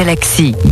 Galaxy.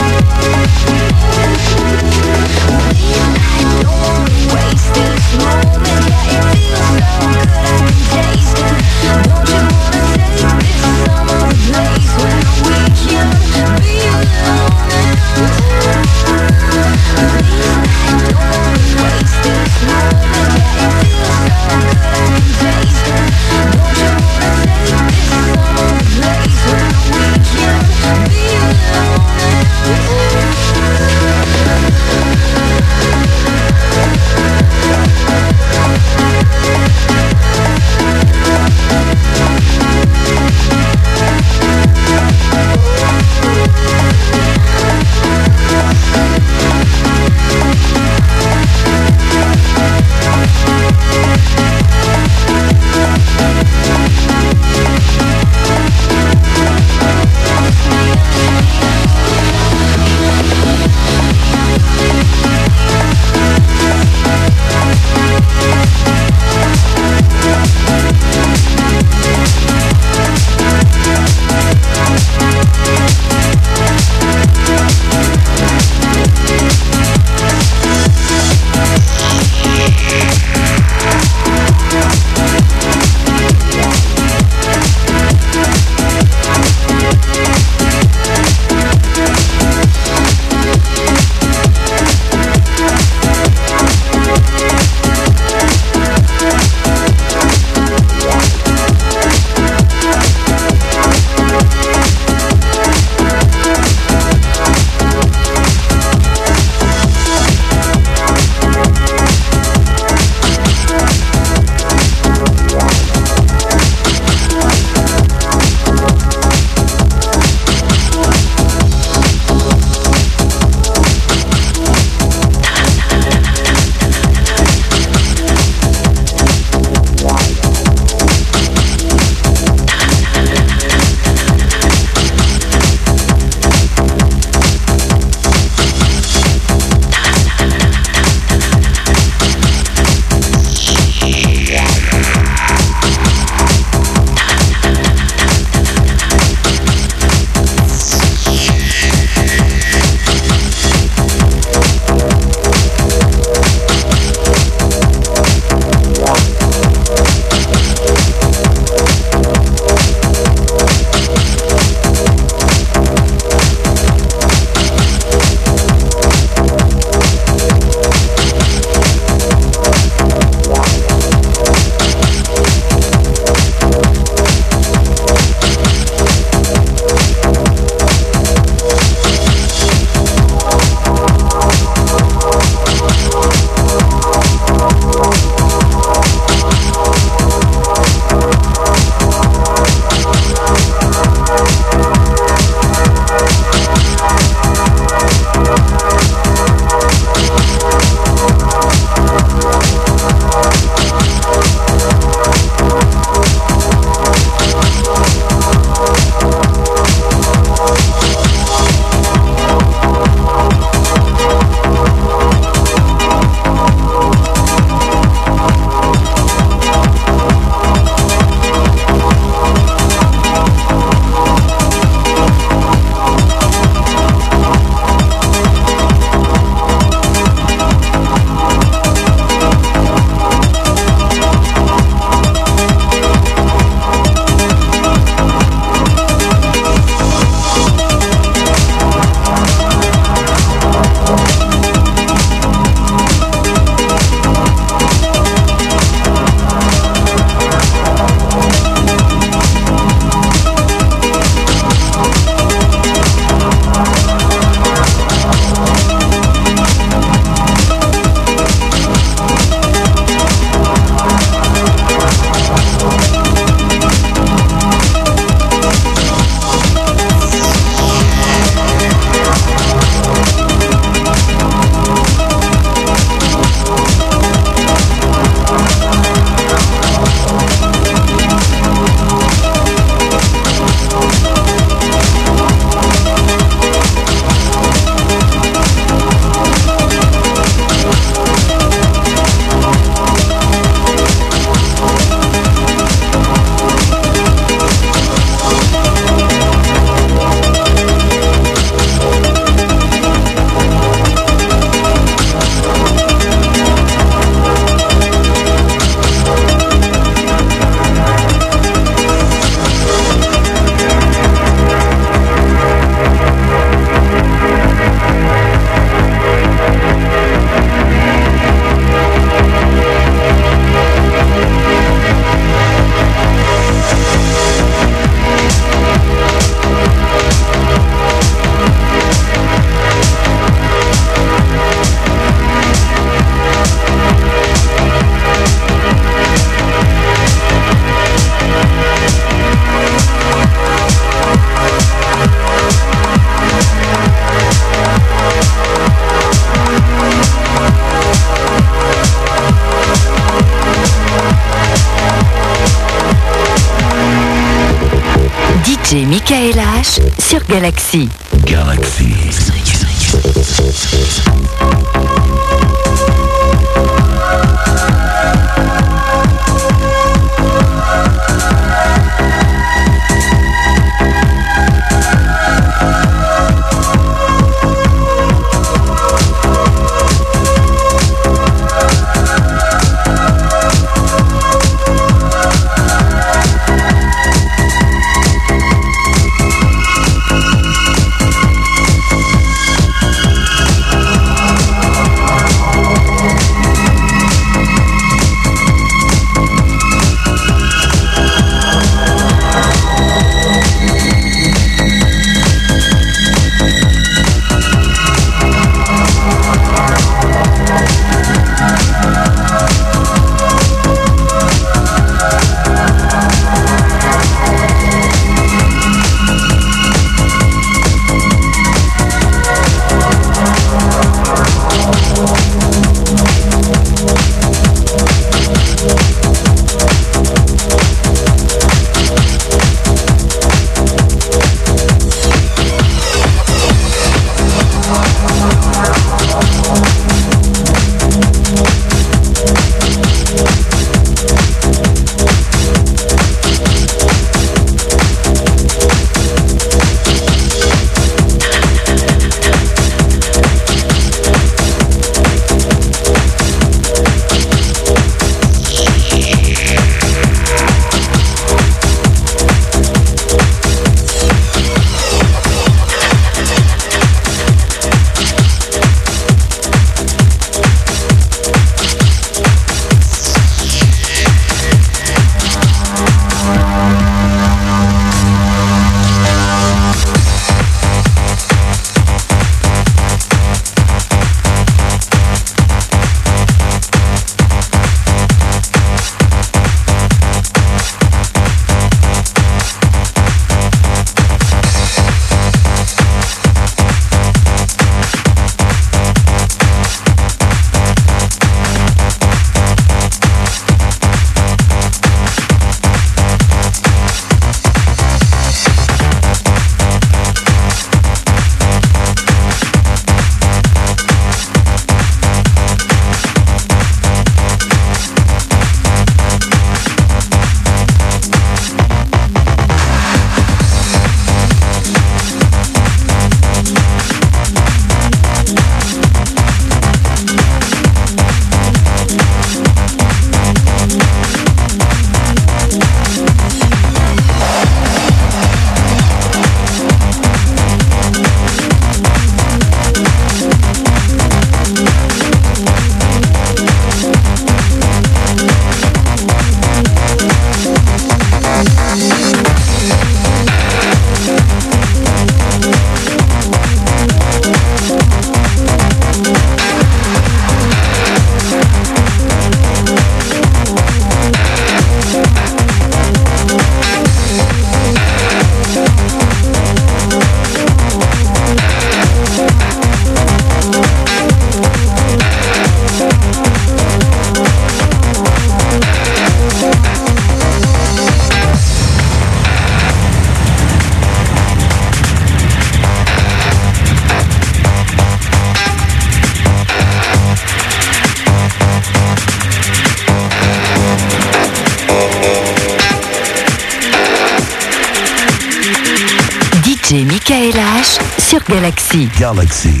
Galaxy.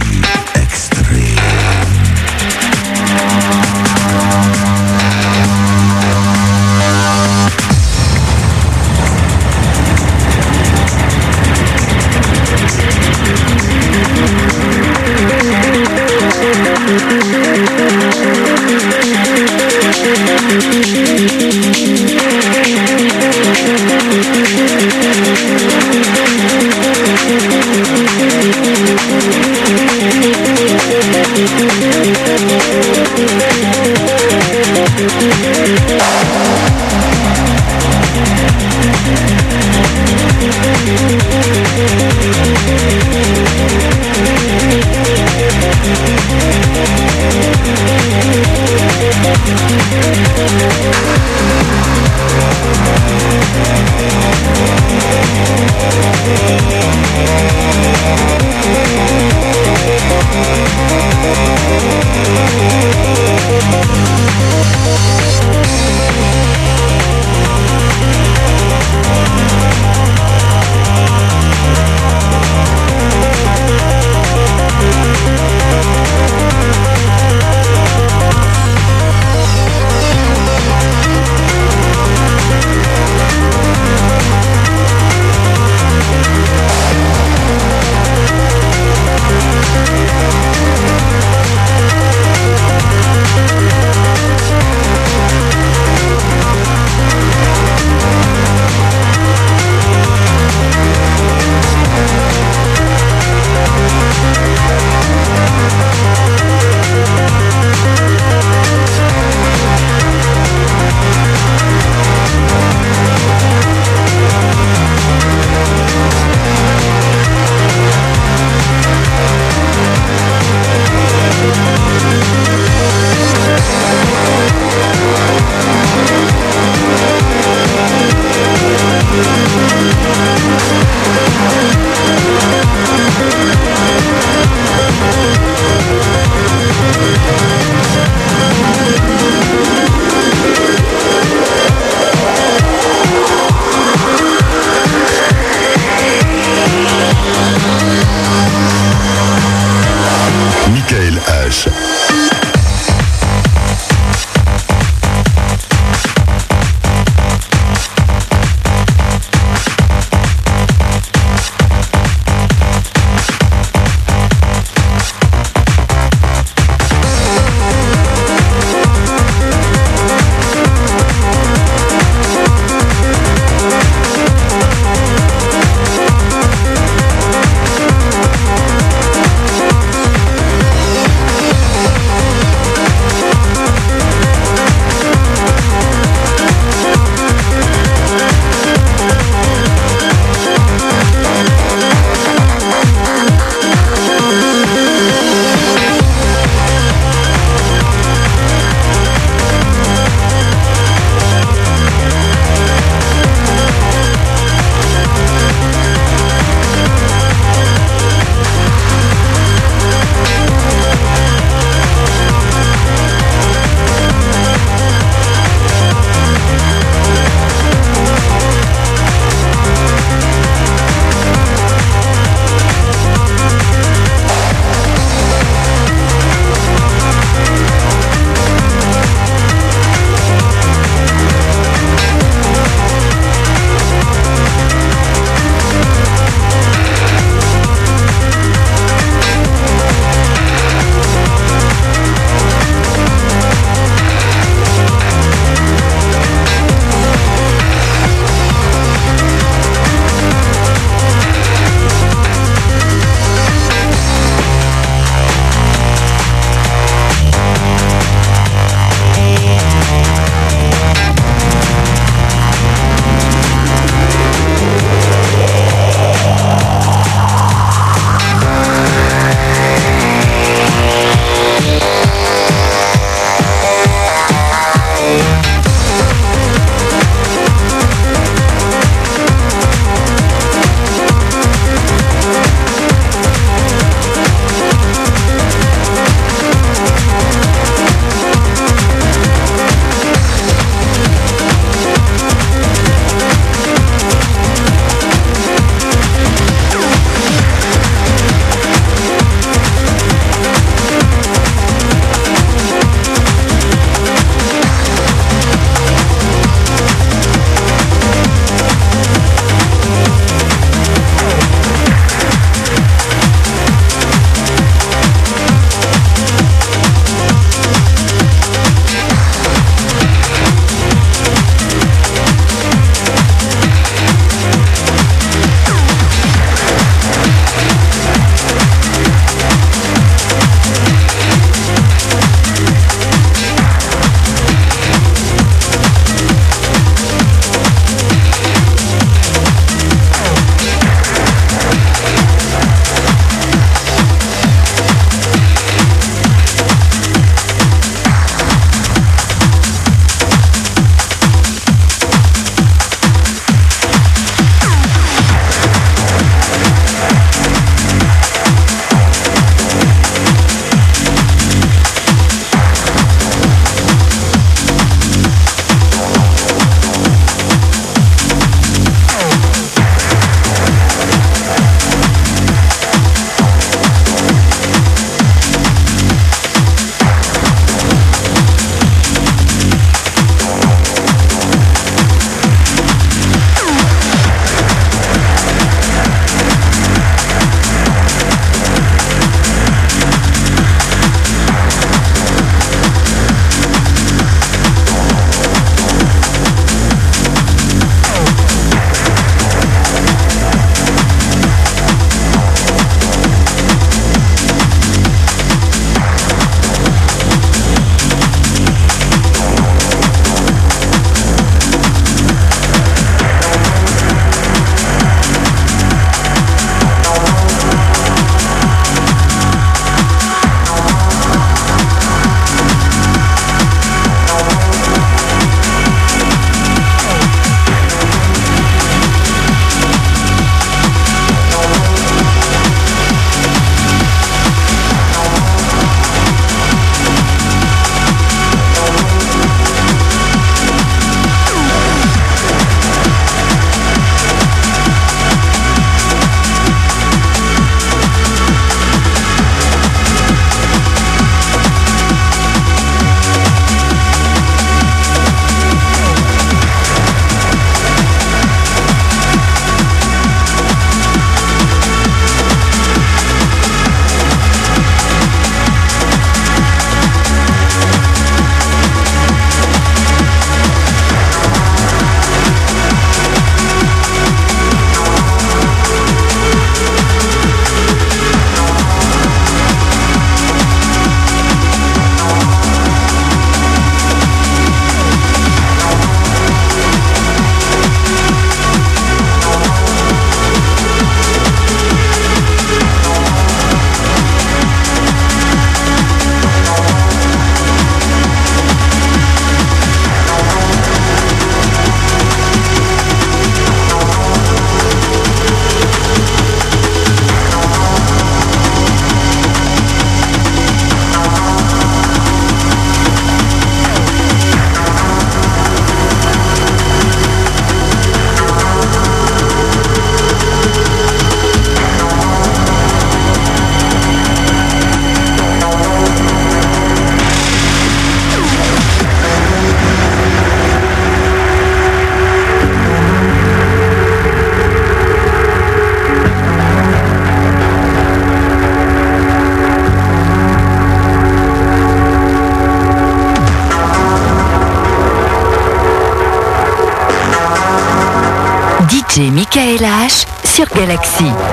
DJ Michael H sur Galaxy.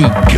Galaxy.